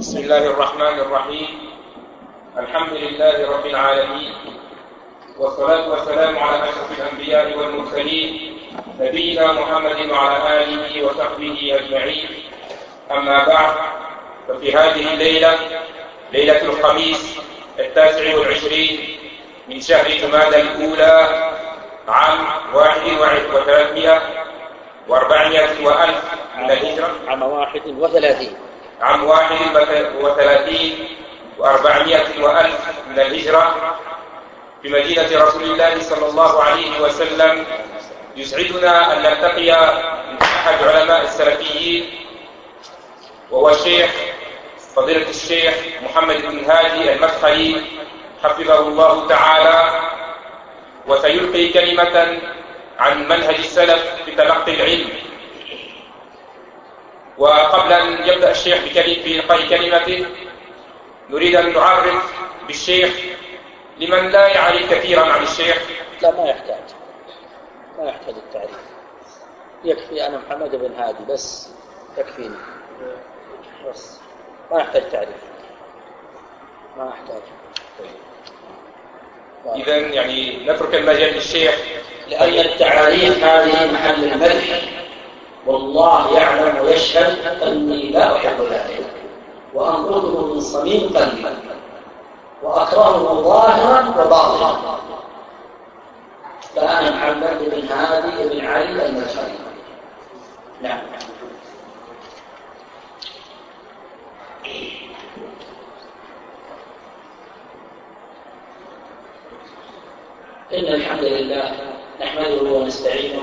بسم الله الرحمن الرحيم. الحمد لله رب العالمين. والصلاة والسلام على أشرف الأنبياء والمرسلين نبينا محمد وعلى آله وصحبه أجمعين. أما بعد ففي هذه الليلة ليلة الخميس التاسع والعشرين من شهر جمادى الأولى عام واحد وثلاثمائة وأربعمائة وألف من الهجرة. عام واحد وثلاثين. عام واحد وثلاثين وأربعمائة وألف من الهجرة في مدينة رسول الله صلى الله عليه وسلم. يسعدنا أن نلتقي أحد علماء السلفيين وهو الشيخ فضيلة الشيخ محمد بن هادي المدخلي حفظه الله تعالى. وسيلقي كلمة عن منهج السلف في تلقي العلم. وقبل أن يبدأ الشيخ في إلقاء كلمته نريد أن نعرف بالشيخ لمن لا يعرف كثيرا عن الشيخ. لا ما يحتاج. ما يحتاج التعريف. يكفي أنا محمد بن هادي بس. يكفيني. بس. ما يحتاج تعريف. ما يحتاج. إذا يعني نترك المجال للشيخ. لأن التعاريف هذه محل المدح. والله يعلم ويشهد أني لا أحب ذلك. وأنقذه من صميم قلبي. وأكرهه ظاهرا وباطنا. فأنا محمد بن هادي بن علي المدخلي نعم. إن الحمد لله نحمده ونستعينه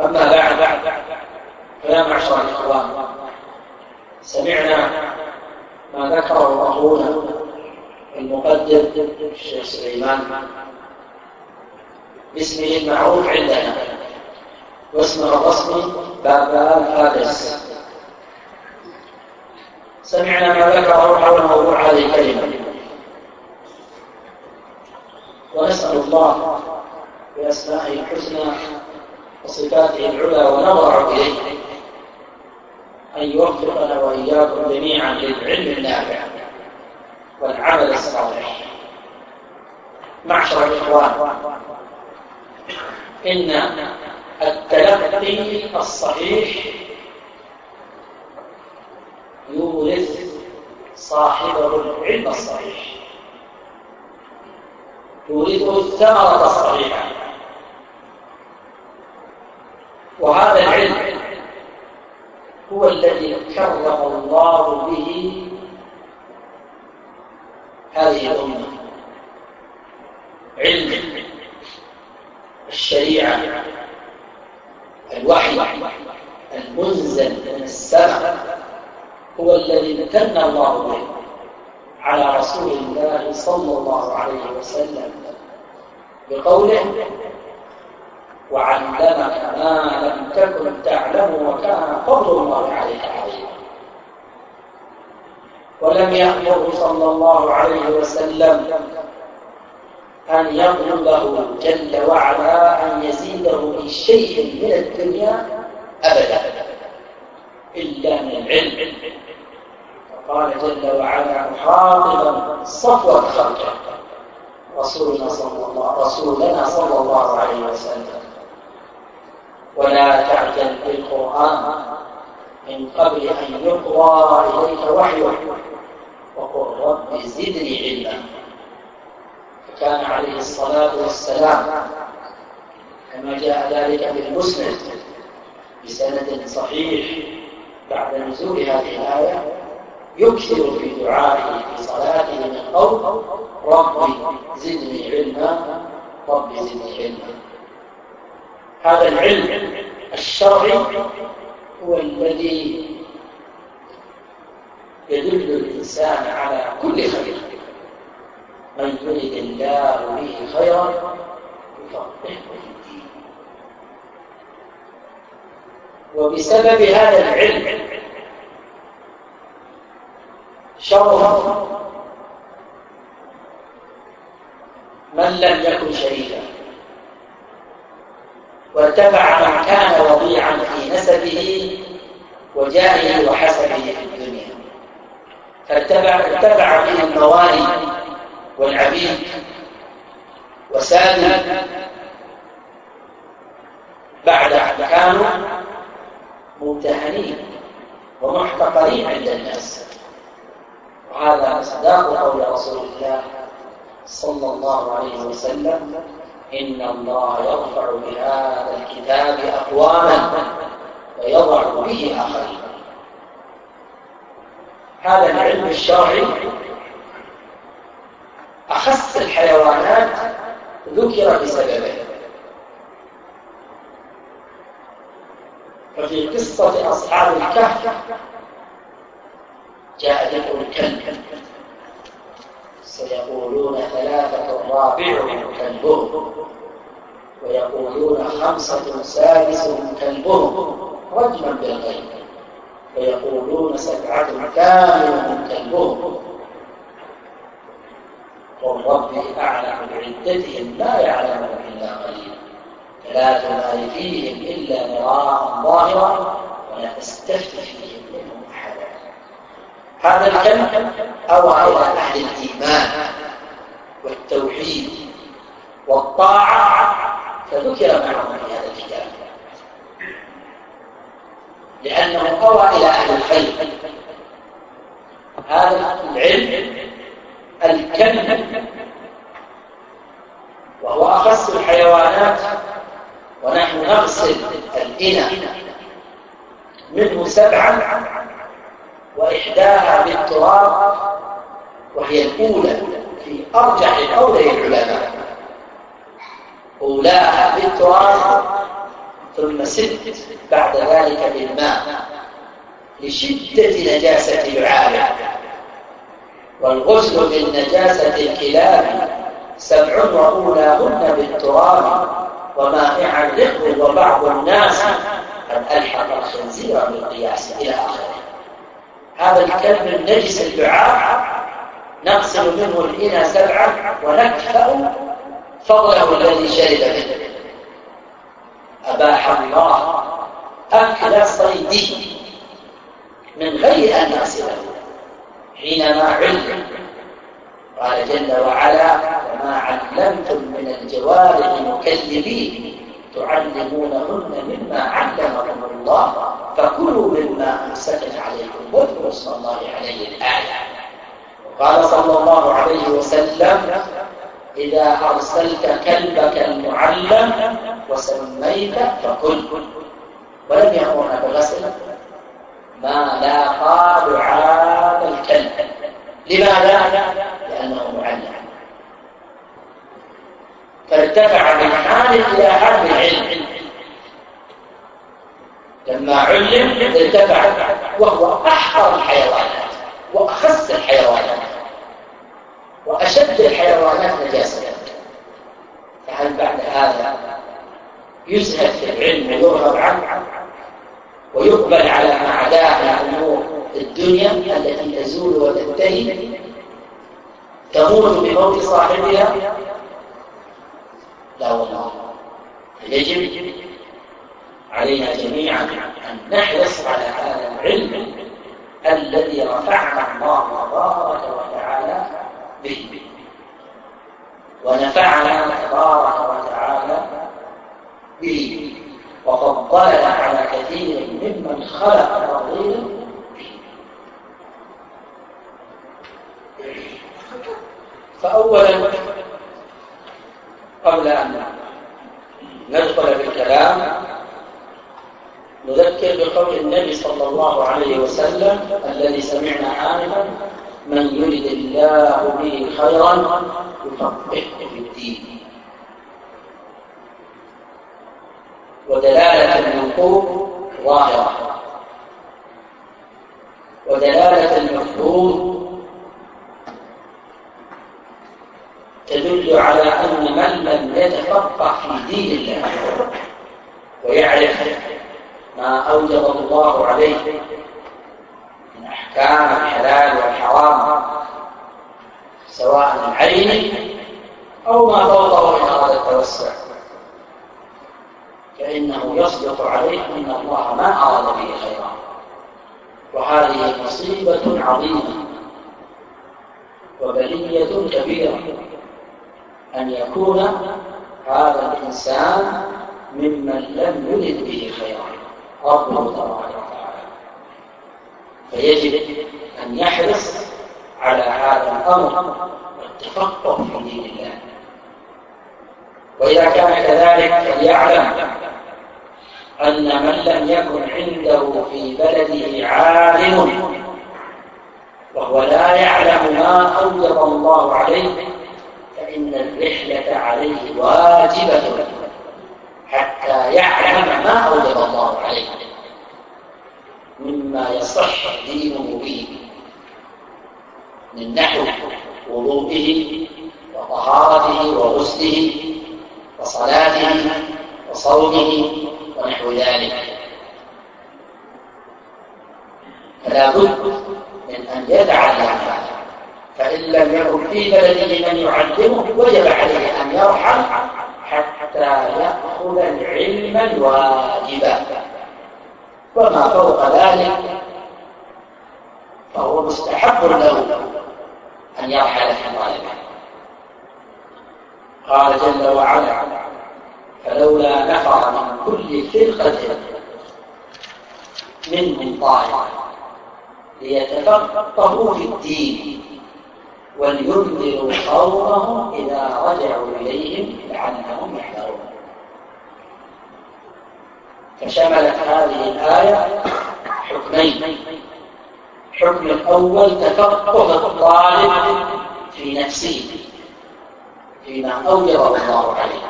أما بعد فيا معشر الإخوان سمعنا ما ذكره أخونا المقدم الشيخ سليمان. باسمه المعروف عندنا واسمه الرسمي بابان فارس سمعنا ما ذكره حول موضوع هذه الكلمة ونسأل الله بأسمائه الحسنى وصفاته العلى ونظر إليه. أن يوفقنا وإياكم جميعا للعلم النافع والعمل الصالح. معشر الإخوان إن التلقي الصحيح يورث صاحبه العلم الصحيح. يورثه الثمرة الصحيحة. وهذا العلم هو الذي كرم الله به هذه الأمة. علم الشريعة الوحي المنزل من السماء هو الذي امتن الله به على رسول الله صلى الله عليه وسلم بقوله وعلمك ما لم تكن تعلم وكان فضل الله عليك عظيما. ولم يأمره صلى الله عليه وسلم أن يطلبه جل وعلا أن يزيده من شيء من الدنيا أبدا إلا من العلم. فقال جل وعلا مخاطبا صفوة خلقه رسولنا صلى الله رسولنا صلى الله عليه وسلم. ولا تعجل بالقرآن من قبل أن يقضى إليك وحيه. وقل رب زدني علما. فكان عليه الصلاة والسلام كما جاء ذلك في المسند بسند صحيح بعد نزول هذه الآية يكثر في دعائه في صلاته من قول ربي زدني علما ربي زدني علما. هذا العلم الشرعي هو الذي يدل الإنسان على كل خير. من يريد الله به خيرا يفقهه الدين. وبسبب هذا العلم شرف من لم يكن شريفا واتبع من كان وضيعا في نسبه وجاهه وحسبه في الدنيا. فاتبع اتبع به الموالي والعبيد وسادوا بعد كانوا ممتهنين ومحتقرين عند الناس. وهذا مصداق قول رسول الله صلى الله عليه وسلم. إن الله يرفع بهذا الكتاب أقواما ويضع به آخرين. هذا العلم الشرعي. أخص الحيوانات ذكر بسببه. ففي قصة أصحاب الكهف جاء ذكر الكلب. سيقولون ثلاثة رابعهم كلبهم ويقولون خمسة سادسهم كلبهم رجما بالغيب. ويقولون سبعة ثامنهم كلبهم والرب أعلم بعدتهم لا يعلمهم إلا قليل فلا تمال فيهم إلا مراء ظاهرا ولا تستفت فيهم هذا الكلام أوعى إلى أهل الإيمان والتوحيد والطاعة فذكر معهم في هذا الكتاب. لأنه أوى إلى أهل الخير. هذا العلم الكلب وهو أخص الحيوانات ونحن نغسل الإنى منه سبعا وإحداها بالتراب وهي الأولى في أرجح قولي العلماء. أولاها بالتراب ثم ست بعد ذلك بالماء لشدة نجاسة العالم. والغسل من نجاسة الكلاب سبع وأولاهن بالتراب ومائع الرق وبعض الناس قد ألحق الخنزير بالقياس إلى آخره. هذا الكلب النجس الدعاء. نغسل منه الإنى سبعا ونكفأ فضله الذي شرب منه أباح الله أكل صيده من غير أن نغسله حينما علم قال جل وعلا وما علمتم من الجوارح مكذبين تعلمونهن مما علمكم الله فكلوا مما امسكت عليكم واذكروا اسم الله عليه الآية. وقال صلى الله عليه وسلم إذا أرسلت كلبك المعلم وسميت فكل. ولم يامرنا بغسل ما لاقى لعاب الكلب. لماذا؟ لأنه معلم. فارتفع من حال إلى حال العلم. لما علم ارتفع وهو أحقر الحيوانات وأخص الحيوانات وأشد الحيوانات نجاسة. فهل بعد هذا يزهد في العلم ويرغب عنه ويقبل على ما عداه من أمور الدنيا التي تزول وتنتهي؟ تموت بموت صاحبها؟ لا والله. يجب علينا جميعا أن نحرص على هذا العلم الذي رفعنا الله تبارك وتعالى به. ونفعنا تبارك وتعالى به. وفضلنا على كثير ممن خلق تفضيلا فأولا قبل أن ندخل في الكلام نذكر بقول النبي صلى الله عليه وسلم الذي سمعنا آنفا من يرد الله به خيرا يفقهه في الدين. ودلالة المنقوب ظاهرة. ودلالة المفهوم تدل على أن من لم يتفقه في دين الله ويعرف ما أوجب الله عليه من أحكام الحلال والحرام سواء العين أو ما فوقه إن أراد التوسع. فإنه يصدق عليه أن الله ما أراد به خيرا. وهذه مصيبة عظيمة وبلية كبيرة أن يكون هذا الإنسان ممن لم يرد به خيرا. ربه تبارك وتعالى فيجب أن يحرص على هذا الأمر والتفقه في دين الله. وإذا كان كذلك فليعلم أن من لم يكن عنده في بلده عالم وهو لا يعلم ما أوجب الله عليه فإن الرحلة عليه واجبة. حتى يعلم ما أوجب الله عليه. مما يصح دينه به من نحو وضوئه وطهارته وغسله وصلاته وصومه ونحو ذلك. فلا بد من أن يتعلم هذا فإن لم يكن في بلده من يعلمه وجب عليه أن يرحل حتى يأخذ العلم الواجب. وما فوق ذلك فهو مستحب له أن يرحل طالبه قال جل وعلا فلولا نفر من كل فرقة منهم طائفة ليتفقهوا في الدين. ولينذروا قومهم إذا رجعوا إليهم لعلهم يحذرون. فشملت هذه الآية حكمين. حكم الأول تفقه الطالب في نفسه فيما أوجب الله عليه.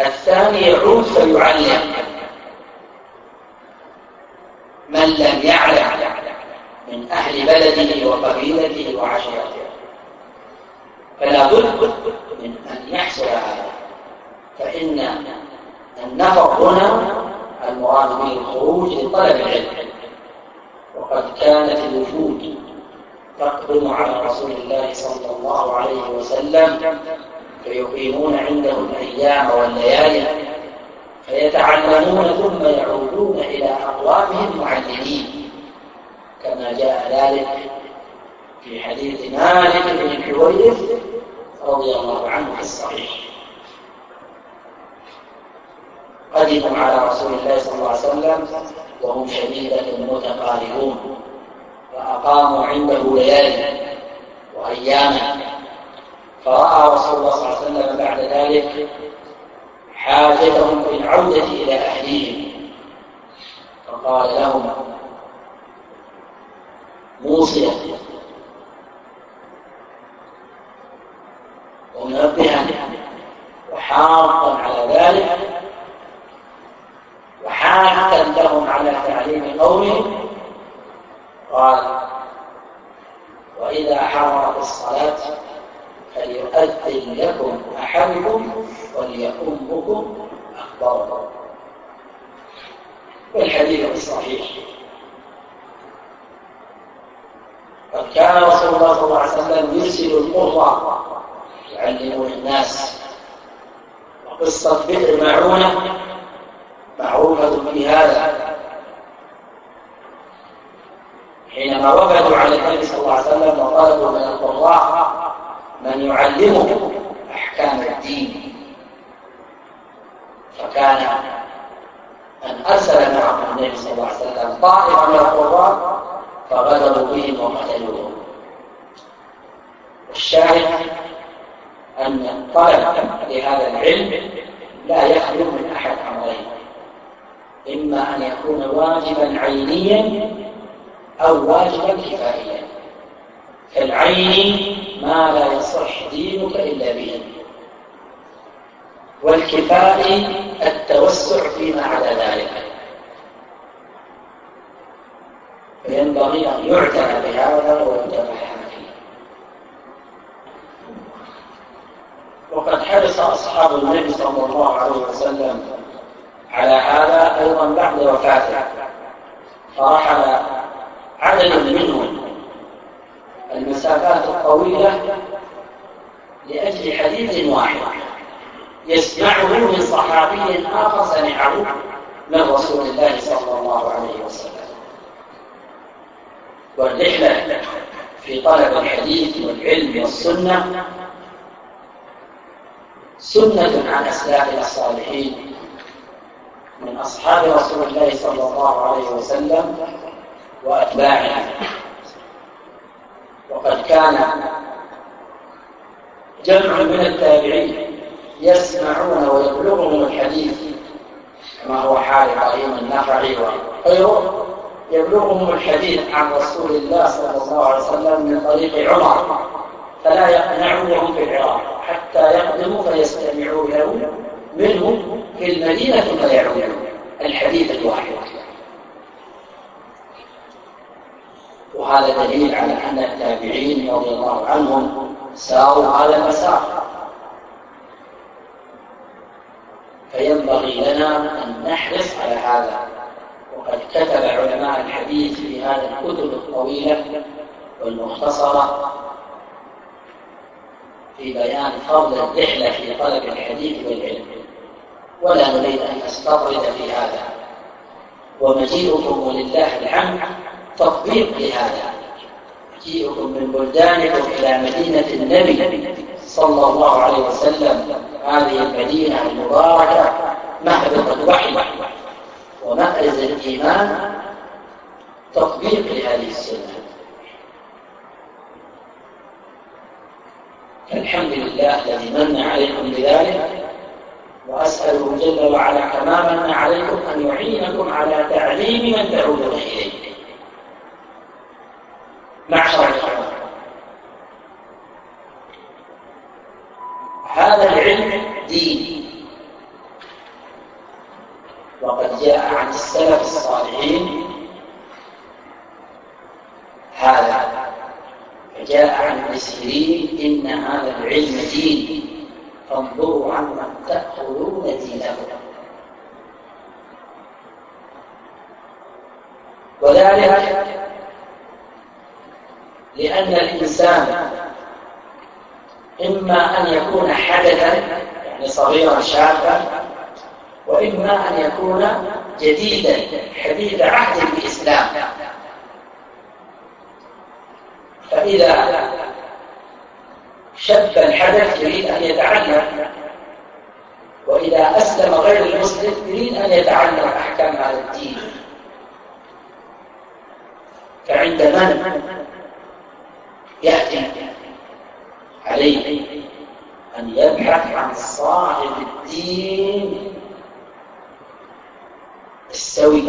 الثاني يعود فيعلم. من لم يعلم من أهل بلده وقبيلته وعشيرته. فلا بد من أن يحصل هذا. فإن النفر هنا المراد به الخروج لطلب العلم. وقد كانت الوفود تقدم على رسول الله صلى الله عليه وسلم فيقيمون عنده الأيام والليالي فيتعلمون ثم يعودون إلى أقوامهم معلمين كما جاء ذلك في حديث مالك بن الحويرث رضي الله عنه في الصحيح. قدموا على رسول الله صلى الله عليه وسلم وهم شديدة متقاربون فأقاموا عنده ليالي وأياما. فرأى رسول الله صلى الله عليه وسلم بعد ذلك حاجتهم في العودة إلى أهليهم. فقال لهم موصلا ومنبها وحاضا على ذلك وحاثا لهم على تعليم قومهم قال وإذا حضرت الصلاة فليؤذن لكم أحدكم وليؤمكم أخباركم والحديث الصحيح. قد كان رسول الله صلى الله عليه وسلم يرسل القرى يعلمون الناس. وقصة بئر معونة معروفة في هذا. حينما وفدوا على النبي صلى الله عليه وسلم وطلبوا من القراء من يعلمهم أحكام الدين. فكان أن أرسل معهم النبي صلى الله عليه وسلم طائفة من القراء فغدروا بهم وقتلوهم الشاهد أن الطلب لهذا العلم لا يخلو من أحد أمرين إما أن يكون واجبا عينيا أو واجبا كفائيا فالعين ما لا يصح دينك إلا به. والكفائي التوسع فيما على ذلك. فينبغي أن يعتنى بهذا ويتفهم فيه وقد حرص أصحاب النبي صلى الله عليه وسلم على هذا أيضا بعد وفاته. فرحل عدد منهم المسافات الطويلة لأجل حديث واحد يسمعه من صحابي آخر سمعه من رسول الله صلى الله عليه وسلم. والرحلة في طلب الحديث والعلم والسنة سنة عن أسلافنا الصالحين من أصحاب رسول الله صلى الله عليه وسلم وأتباعه. وقد كان جمع من التابعين يسمعون ويبلغهم الحديث كما هو حال إبراهيم النخعي وغيره يبلغهم الحديث عن رسول الله صلى الله عليه وسلم من طريق عمر فلا يقنعونهم في العراق حتى يقدموا فيستمعوا له منهم في المدينة فيعودون. الحديث الواحد. وهذا دليل على أن التابعين رضي الله عنهم ساروا هذا المسار. فينبغي لنا أن نحرص على هذا. وقد كتب علماء الحديث في هذه الكتب الطويلة والمختصرة في بيان فضل الرحلة في طلب الحديث والعلم. ولا نريد أن نستطرد في هذا. ومجيئكم ولله الحمد تطبيق لهذا. مجيئكم من بلدانكم إلى مدينة النبي صلى الله عليه وسلم. هذه المدينة المباركة مهبط الوحي. ومأرز الإيمان تطبيق لهذه السنة. الحمد لله الذي من عليكم بذلك وأسأله جل وعلا كما من عليكم أن يعينكم على تعليم من تعودون إليه. معشر الحرام هذا العلم دين وقد جاء عن السلف الصالحين هذا فجاء عن ابن سيرين إن هذا العلم دين فانظروا عمن تأخذون دينه وذلك لأن الإنسان إما أن يكون حدثا يعني صغيرا شابا وإما أن يكون جديدا حديث عهد بالإسلام. فإذا شب الحدث يريد أن يتعلم. وإذا أسلم غير المسلم يريد أن يتعلم أحكام هذا الدين. فعند من يأتي عليه؟ أن يبحث عن صاحب الدين. السوي.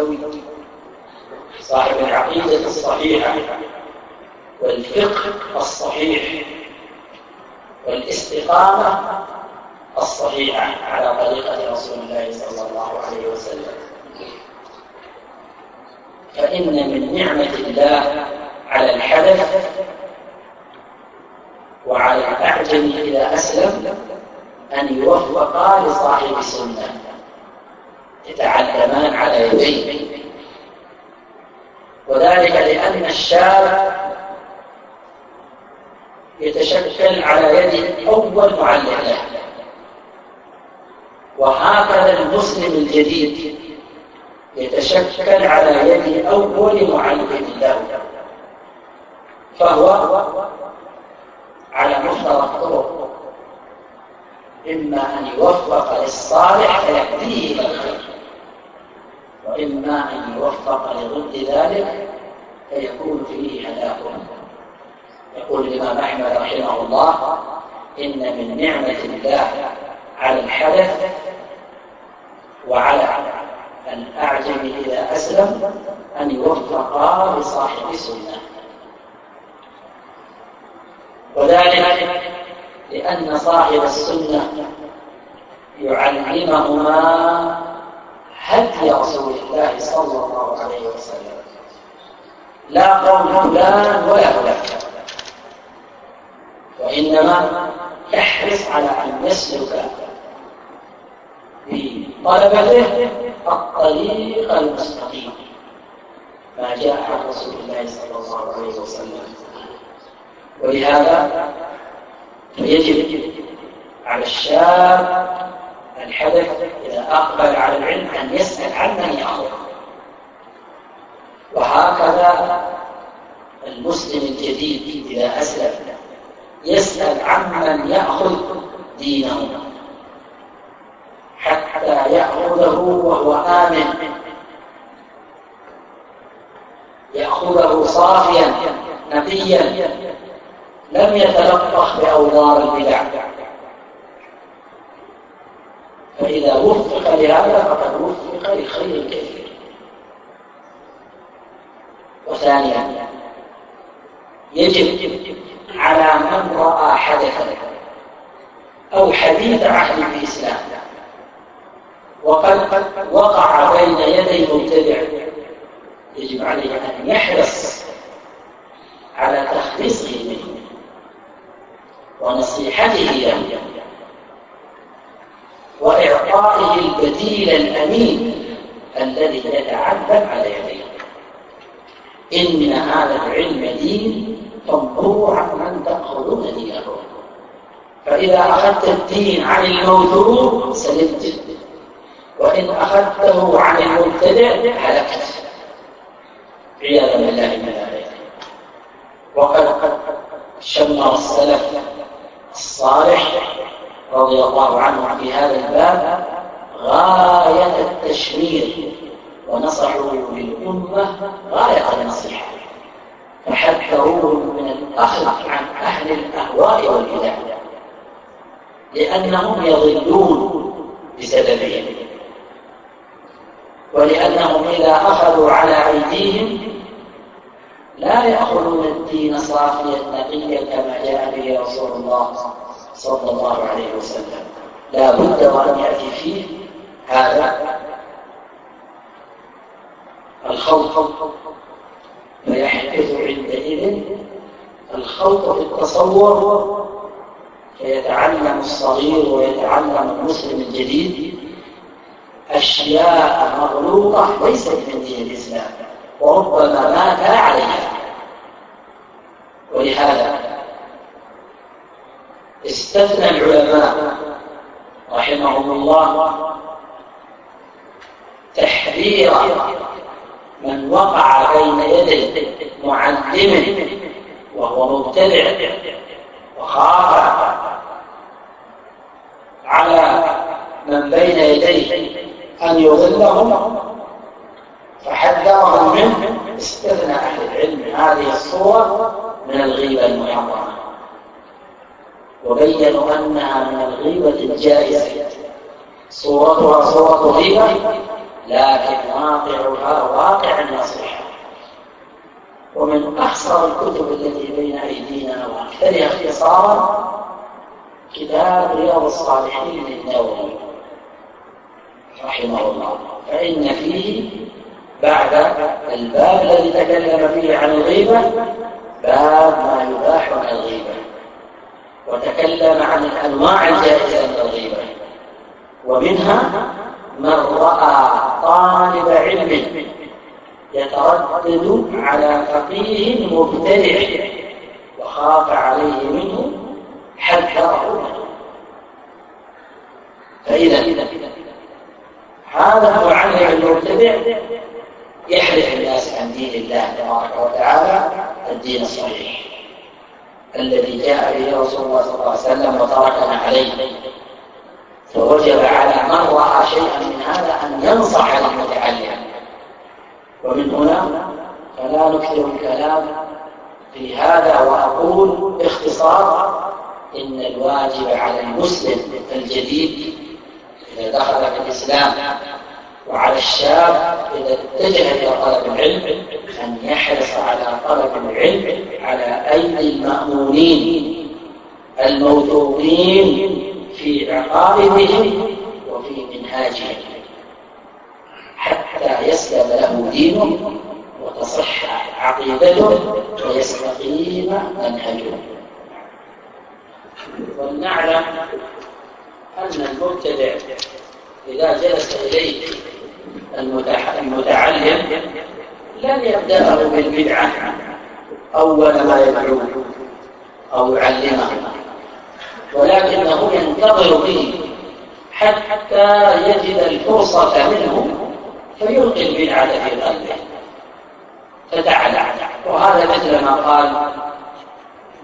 صاحب العقيدة الصحيحة والفقه الصحيح والاستقامة الصحيحة على طريقة رسول الله صلى الله عليه وسلم. فإن من نعمة الله على الحدث وعلى الأعجم إذا أسلم أن يوفقا لصاحب سنة يتعلمان على يديه. وذلك لأن الشاب يتشكل على يد أول معلم له. وهكذا المسلم الجديد يتشكل على يد أول معلم له. فهو على مفترق الطرق إما أن يوفق للصالح فيهديه إلى الخير. وإما أن يوفق لضد ذلك فيكون فيه هلاك يقول الإمام أحمد رحمه الله إن من نعمة الله على الحدث وعلى الأعجم إذا أسلم أن يوفق لصاحب السنة. وذلك لأن صاحب السنة يعلمهما هدي رسول الله صلى الله عليه وسلم. لا قول فلان ولا فلان. وإنما يحرص على أن يسلك بطلبته الطريق المستقيم. ما جاء عن رسول الله صلى الله عليه وسلم. ولهذا فيجب على الشاب الحدث إذا أقبل على العلم أن يسأل عن من يأخذ وهكذا المسلم الجديد إذا أسلم يسأل عمن يأخذ دينه حتى يأخذه وهو آمن. يأخذه صافيا نقيا لم يتلطخ بأوضار البدع. فإذا وفق لهذا فقد وفق لخير كثير. وثانيا يجب على من رأى حدثا أو حديث عهد الإسلام وقد وقع بين يدي مبتدع يجب عليه أن يحرص على تخليصه منه. ونصيحته له وإعطائه البديل الأمين الذي يتعلم على يديه. إن هذا العلم دين فانظروا عمن تأخذون دينه. فإذا أخذت الدين عن الموجود سلمت. وإن أخذته عن المبتدع هلكت. عياذا بالله من ذلك. وقد شمر السلف الصالح رضي الله عنه في هذا الباب غاية التشمير ونصحوا للأمة غاية النصيحة. فحذروهم من الأخذ عن أهل الأهواء والبدع لأنهم يضلون بسببهم ولأنهم إذا أخذوا على أيديهم لا يأخذون الدين صافيا نقيا كما جاء به رسول الله صلى الله عليه وسلم. لا بد وأن يأتي فيه هذا الخوف. فيحدث عندئذ الخوف في التصور فيتعلم الصغير ويتعلم المسلم الجديد أشياء مغلوطة ليست من دين الإسلام. وربما مات عليها. ولهذا استثنى العلماء رحمهم الله تحذير من وقع بين يدي معلم وهو مبتدع وخاف على من بين يديه أن يضلهم. فحذرهم منه استثنى أهل العلم هذه الصور من الغيبة المحرمة. وبينوا أنها من الغيبة الجائزة. صورتها صورة غيبة لكن واقعها واقع النصيحة ومن أحصر الكتب التي بين أيدينا وأكثرها اختصارا كتاب رياض الصالحين للنووي رحمه الله. فإن فيه بعد الباب الذي تكلم فيه عن الغيبة باب ما يباح عن الغيبة. وتكلم عن الأنواع الجائزة من الغيبة. ومنها من رأى طالب علم يتردد على فقيه مبتدع خاف عليه منه حذره. فإذا هذا المعلم المبتدع يحرف الناس عن دين الله تبارك وتعالى الدين الصحيح. الذي جاء به رسول الله صلى الله عليه وسلم وتركنا عليه. فوجب على من رأى شيئا من هذا أن ينصح للمتعلم ومن هنا فلا نكثر الكلام في هذا وأقول باختصار إن الواجب على المسلم الجديد إذا دخل في الإسلام وعلى الشاب إذا اتجه إلى طلب العلم أن يحرص على طلب العلم على أيدي المأمونين الموثوقين في عقائدهم وفي منهاجهم حتى يسلم له دينه وتصح عقيدته ويستقيم منهجه. ولنعلم أن المبتدع إذا جلس إليه المتعلم لن يبدأه بالبدعة أول ما يدعو أو يعلمه ولكنه ينتظر به حتى يجد الفرصة منه فيلقي البدعة في قلبه. فتعالى وهذا مثل ما قال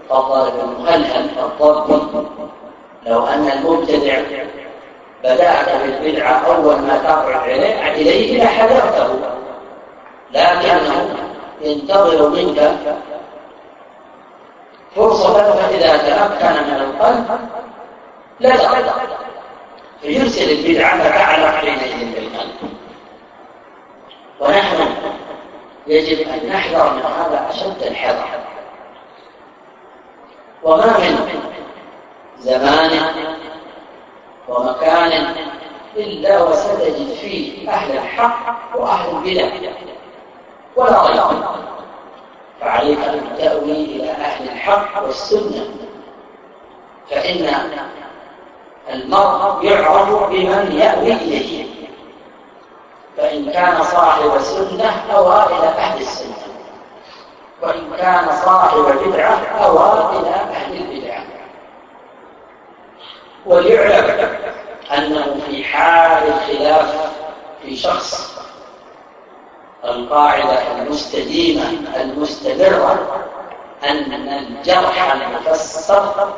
فضل بن مهلهل لو أن المبتدع بدأت بالبدعة أول ما ترجع إليه لحذرته لكنه ينتظر منك فرصة فإذا تمكن من القلب لا فيرسل البدعة فتعلق حينئذ بالقلب. ونحن يجب أن نحذر من هذا أشد الحذر. وما من زمان ومكان إلا وستجد فيه أهل الحق وأهل البدع. ولا ريب. فعليك أن تأوي إلى أهل الحق والسنة. فإن المرء يعرف بمن يأوي إليه. فإن كان صاحب سنة أوى إلى أهل السنة. وإن كان صاحب بدعة أوى إلى أهل البدعة وليعلم أنه في حال الخلاف في شخص. القاعدة المستديمة المستمرة أن الجرح المفسر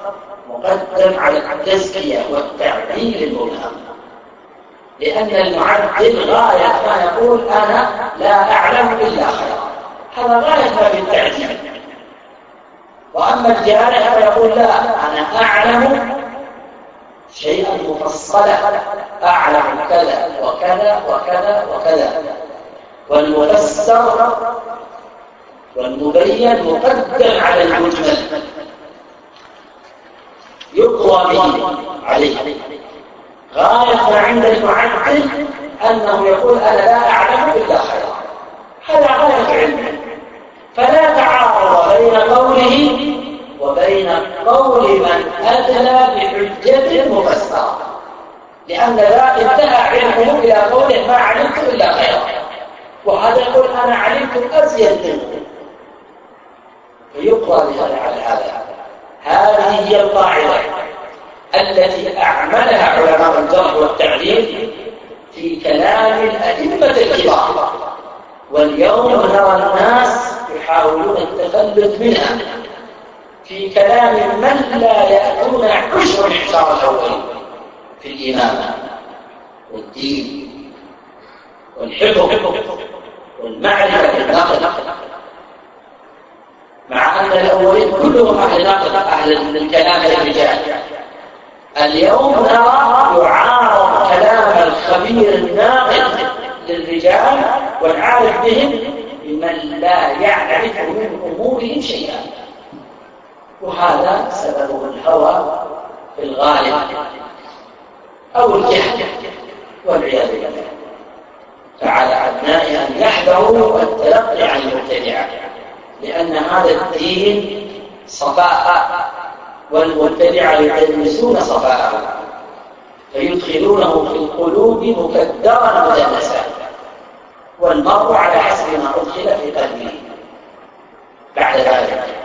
مقدم على التزكية والتعديل المبهم. لأن المعدل غاية ما يقول أنا لا أعلم إلا خيرا. هذا غاية ما بالتعديل. وأما الجارح فيقول لا أنا أعلم شيئا مفصلا أعلم كذا وكذا وكذا وكذا. والمفسر والمبين مقدم على المجمل. يقوى به عليه. غاية ما عند المعدل أنه يقول أنا لا أعلم إلا خيرا. هذا غاية علمه. فلا تعارض بين قوله وبين قول من أدلى بحجة مفسرة. لأن ذا انتهى علمه إلى قوله ما علمت إلا خيرا. وهذا يقول أنا علمت أزيد منه. فيقرأ على هذا. هذه هي القاعدة التي أعملها علماء الجرح والتعليم في كلام الأئمة الكبار. واليوم نرى الناس يحاولون التفلت منها. في كلام من لا يأتون عشر الحصار الأول في الإمامة والدين والحفظ والمعرفة بالنقل مع أن الأولين كلهم أهل أهل الكلام الرجال. اليوم نرى يعارض كلام الخبير الناقل للرجال والعارف بهم بمن لا يعرف من أمورهم شيئا. وهذا سببه الهوى في الغالب أو الجهل والعياذ بالله. فعلى أبنائها أن يحذروا التلقي عن المبتدعة لأن هذا الدين صفاء والمبتدعة يدرسون صفاء فيدخلونه في القلوب مكدرا مدنسا والمرء على حسب ما أدخل في قلبه. بعد ذلك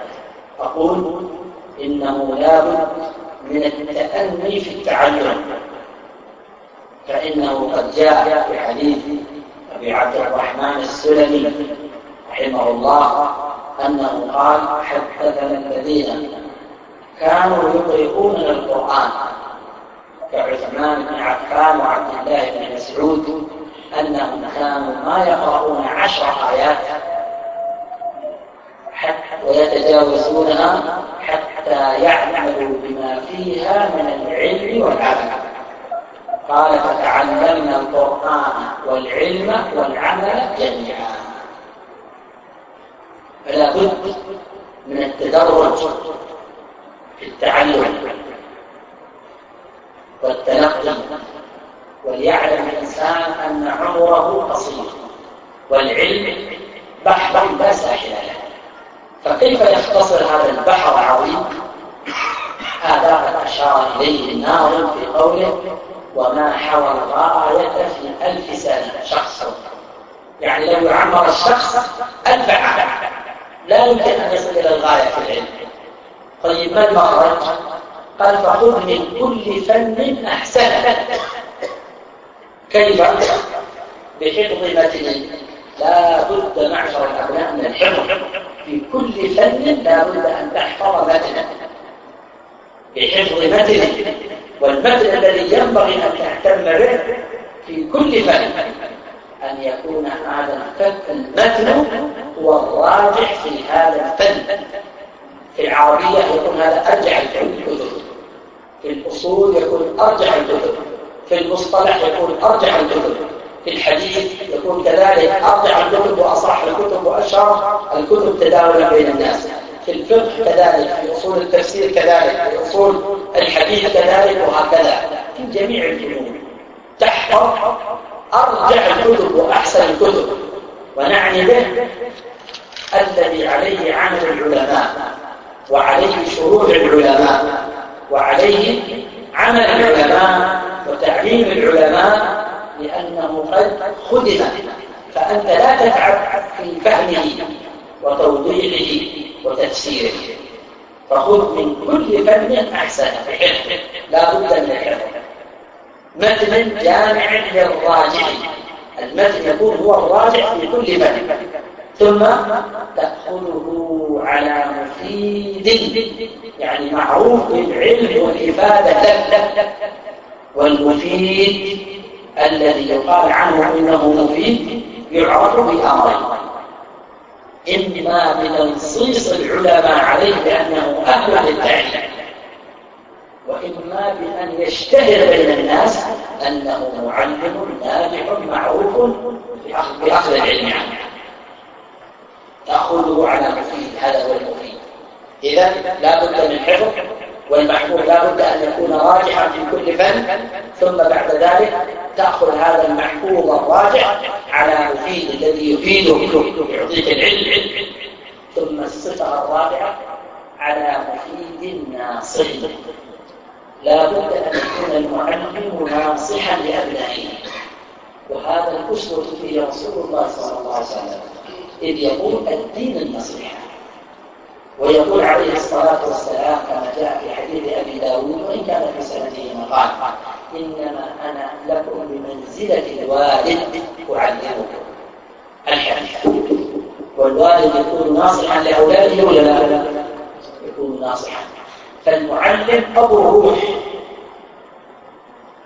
أقول إنه لابد من التأني في التعلم فإنه قد جاء في حديث أبي عبد الرحمن السلمي رحمه الله أنه قال حدثنا الذين كانوا يقرؤون القرآن كعثمان بن عفان وعبد الله بن مسعود أنهم كانوا ما يقرؤون عشر آيات ويتجاوزونها حتى يعملوا بما فيها من العلم والعمل. قال فتعلمنا القرآن والعلم والعمل جميعا. فلا بد من التدرج في التعلم والتلقي وليعلم الإنسان أن عمره قصير والعلم بحر لا ساحل له. فكيف يختصر هذا البحر العظيم؟ هذا قد أشار إليه الناظم في قوله وما حوى الغاية في ألف سنة. شخص. يعني لو يعمر الشخص ألف عام. لا يمكن أن يصل إلى الغاية في العلم. طيب ما المخرج؟ قال فخذ من كل فن أحسن. كيف؟ بحفظ متن لا بد معشر الأبناء من الحفظ في كل فن لا بد أن تحفظ متنا بحفظ متن والمتن الذي ينبغي أن تهتم به في كل فن أن يكون هذا المتن هو الراجح في هذا الفن. في العربية يكون هذا أرجع الكتب. في الأصول يكون أرجع الكتب. في المصطلح يكون أرجع الكتب. الحديث يكون كذلك أرجع الكتب وأصح الكتب وأشهر الكتب تداولا بين الناس. في الفقه كذلك في أصول التفسير كذلك في أصول الحديث كذلك وهكذا. في جميع الفنون تحفظ أرجع الكتب وأحسن الكتب. ونعني به الذي عليه عمل العلماء وعليه شروع العلماء وعليه عمل العلماء وتعليم العلماء لأنه قد خدم فأنت لا تتعب في فهمه وتوضيحه وتفسيره. فخذ من كل فن أحسن بحفظ لا بد من الحفظ متن جامع للراجع المتن يكون هو الراجع في كل فن ثم تأخذه على مفيد يعني معروف بالعلم والإفادة والمفيد الذي يقال عنه إنه مفيد يعرف بأمرين. إما بتنصيص العلماء عليه بأنه أهل للتعليم. وإما بأن يشتهر بين الناس أنه معلم ناجح معروف بأخذ العلم عنه. تأخذه على مفيد هذا هو المفيد. إذا لا بد من حفظ والمحفوظ لا بد أن يكون راجحا في كل فن ثم بعد ذلك تأخذ هذا المحفوظ الراجع على مفيد الذي يفيدك يعطيك العلم. ثم الصفة الرابعة على مفيد ناصح. لا بد أن يكون المعلم ناصحا لأبنائه. وهذا الأسوة فيه رسول الله صلى الله عليه وسلم إذ يقول الدين النصيحة. ويقول عليه الصلاة والسلام كما جاء في حديث أبي داود وإن كان في سنته مقال إنما أنا لكم بمنزلة الوالد أعلمكم. الحديث. والوالد يكون ناصحا لأولاده ولا لا؟ يكون ناصحا. فالمعلم أبو الروح.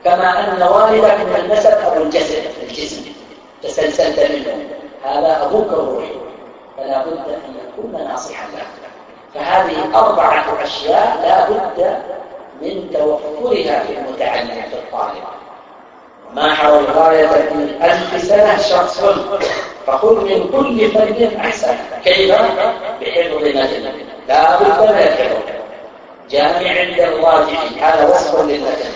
كما أن والدك من النسب أبو الجسد الجسم. تسلسلت منه. هذا أبوك الروح. فلا بد أن يكون ناصحا لك. فهذه أربعة أشياء لا بد من توفرها في المتعلم في الطالب ما حول الغاية من ألف سنة شخص فخذ من كل فن أحسن. كيف؟ بحفظ مثل لا بد من الحفظ. جامع عند هذا وصف للمثل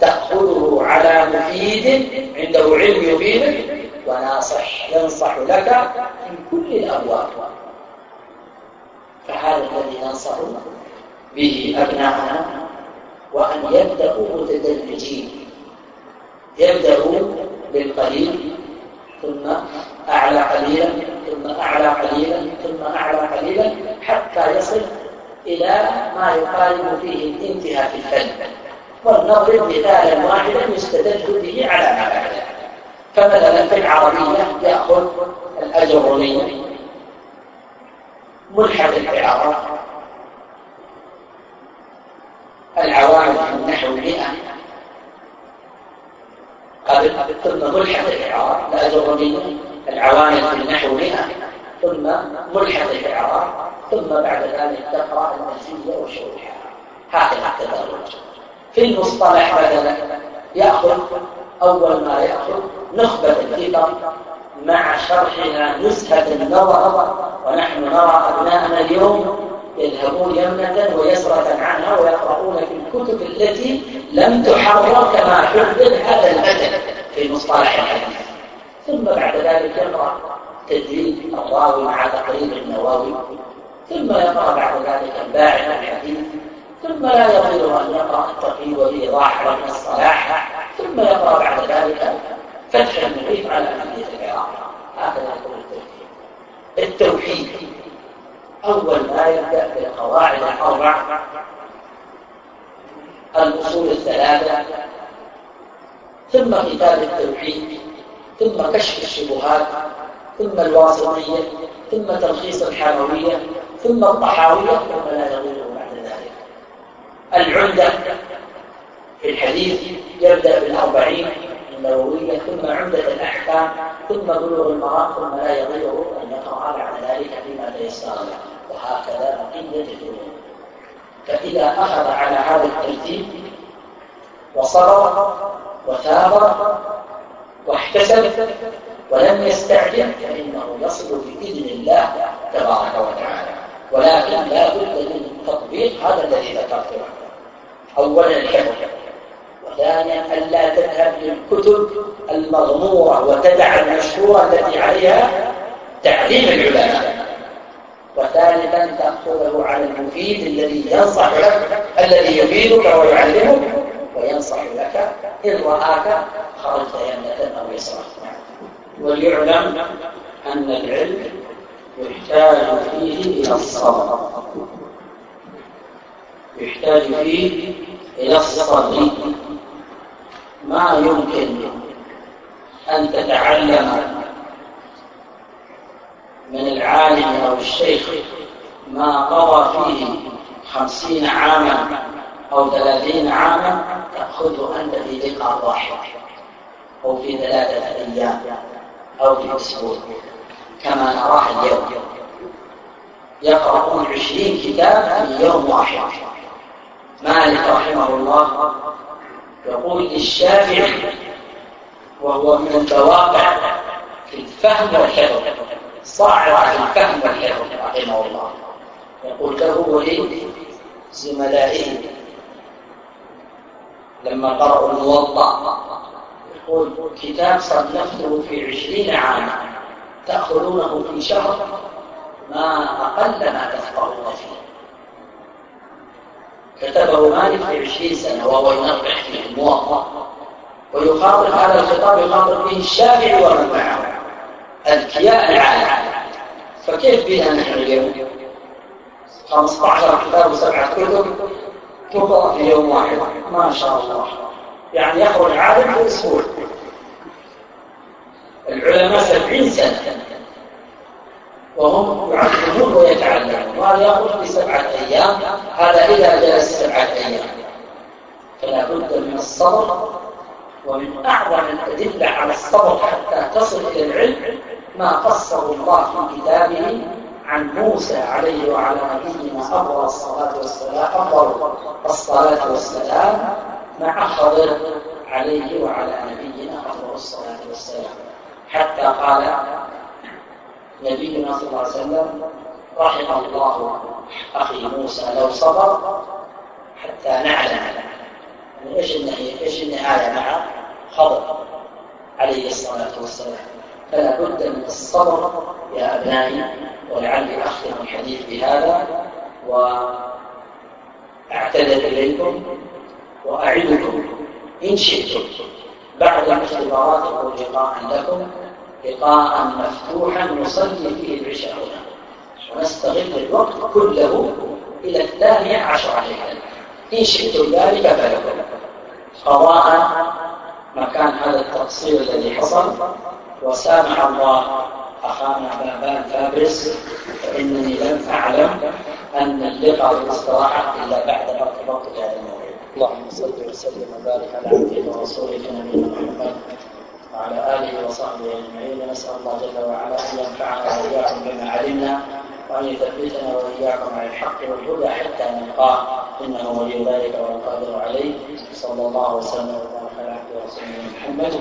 تأخذه على مفيد عنده علم يفيدك وناصح ينصح لك في كل الأبواب. فهذا الذي ننصح به أبناءنا وأن يبدأوا متدرجين. يبدأوا بالقليل ثم أعلى قليلا ثم أعلى قليلا ثم أعلى قليلا حتى يصل إلى ما يقارب فيه الانتهاء في الفن. ولنضرب مثالا واحدا يستدل به على بعده فمثلا في العربية يأخذ الأجرمي ملحد الإعراب العوامل في النحو مئة. قبل ثم ملحد الإعراب الأجرمي العوامل في النحو مئة. ثم ملحد الإعراب ثم بعد ذلك تقرأ المزية وشروحها هكذا التدرج. في المصطلح مثلا يأخذ أول ما يأخذ نخبة الفكر مع شرحها نزهة النظر. ونحن نرى أبناءنا اليوم يذهبون يمنة ويسرة عنها ويقرؤون في الكتب التي لم تحرر كما حفظ هذا المثل في مصطلح الحديث. ثم بعد ذلك يقرأ تدريب الراوي مع تقريب النواوي ثم يقرأ بعد ذلك الباعث الحديث. ثم لا يضير أن يقرأ التقييد والإيضاح الصلاح. ثم يقرأ بعد ذلك فتح المحيط على أهمية العراق. هكذا يقول التوحيد التوحيد. أول ما يبدأ بالقواعد الأربع. الأصول الثلاثة. ثم كتاب التوحيد ثم كشف الشبهات ثم الواسطية ثم تلخيص الحموية ثم الطحاوية ثم لا يغيره بعد ذلك. العمدة في الحديث يبدأ بالأربعين النووية ثم عمدة الأحكام ثم بلوغ المرام ثم لا يغيره أن يقرأ بعد ذلك فيما تيسر له وهكذا بقية الفنون فإذا أخذ على هذا الترتيب وصبر وثابر واحتسب ولم يستعجل فإنه يصل بإذن الله تبارك وتعالى. ولكن لا بد من تطبيق هذا الذي ذكرته. أولا الحفظ. وثانيا ألا تذهب للكتب المغمورة وتدع المشهورة التي عليها تعليم العلماء. وثالثا تأخذه على المفيد الذي ينصح لك الذي يفيدك ويعلمك وينصح لك. إن رآك خرجت يمنة أو يسرا وليعلم أن العلم يحتاج فيه إلى الصبر. يحتاج فيه إلى الصبر. ما يمكن أن تتعلم من العالم أو الشيخ ما قضى فيه خمسين عاما أو ثلاثين عاما تأخذه أنت في لقاء واحد أو في ثلاثة أيام أو في أسبوع كما نراه اليوم. يقرؤون عشرين كتاب في يوم واحد. مالك رحمه الله يقول للشافعي وهو من البواقع في الفهم والحفظ صاعد في الفهم والحفظ رحمه الله. يقول له ولي زملائه لما قرأوا الموضع يقول كتاب صنفته في عشرين عاما تأخذونه في شهر ما أقل ما تفقهون فيه. كتبه مالك في عشرين سنة وهو ينقح في الموضع ويخاطب هذا الخطاب يخاطب به الشافعي ومن معه أذكياء العالم. فكيف بنا نحن اليوم؟ 15 كتاب وسبعة كتب تقرأ في يوم واحد. ما شاء الله. يعني يخرج عالم في أسبوع. العلماء سبعين سنة. وهم يعلمون ويتعلمون. وهذا يأخذ في سبعة أيام هذا إذا جلس سبعة أيام. فلا بد من الصبر ومن أعظم الأدلة على الصبر حتى تصل إلى العلم ما قصه الله في كتابه عن موسى عليه وعلى نبينا أفضل الصلاة والسلام أفضل الصلاة والسلام مع خضر عليه وعلى نبينا أفضل الصلاة والسلام. حتى قال نبينا صلى الله عليه وسلم رحم الله أخي موسى لو صبر حتى نعلم يعني إيش النهاية إيش النهاية مع خضر عليه الصلاة والسلام. فلا بد من الصبر يا أبنائي ولعلي أختم الحديث بهذا وأعتذر إليكم وأعدكم إن شئتم بعد الاختبارات أو لقاء لكم لقاء مفتوحا نصلي فيه العشاء هنا. ونستغل الوقت كله إلى الثانية عشر ليلة. إن شئتم ذلك فلكم. قضاء مكان هذا التقصير الذي حصل. وسامح الله أخانا بابان فابرس فإنني لم أعلم أن اللقاء والاستراحة إلا بعد ارتباط هذا الموعد. اللهم صل وسلم وبارك على عبدك ورسولك نبينا محمد. وعلى آله وصحبه أجمعين نسأل الله جل وعلا أن ينفعنا وإياكم بما علمنا وأن يثبتنا وإياكم على الحق والهدى حتى نلقاه. إنه ولي ذلك والقادر عليه. صلى الله وسلم وبارك على عبده ورسوله محمد.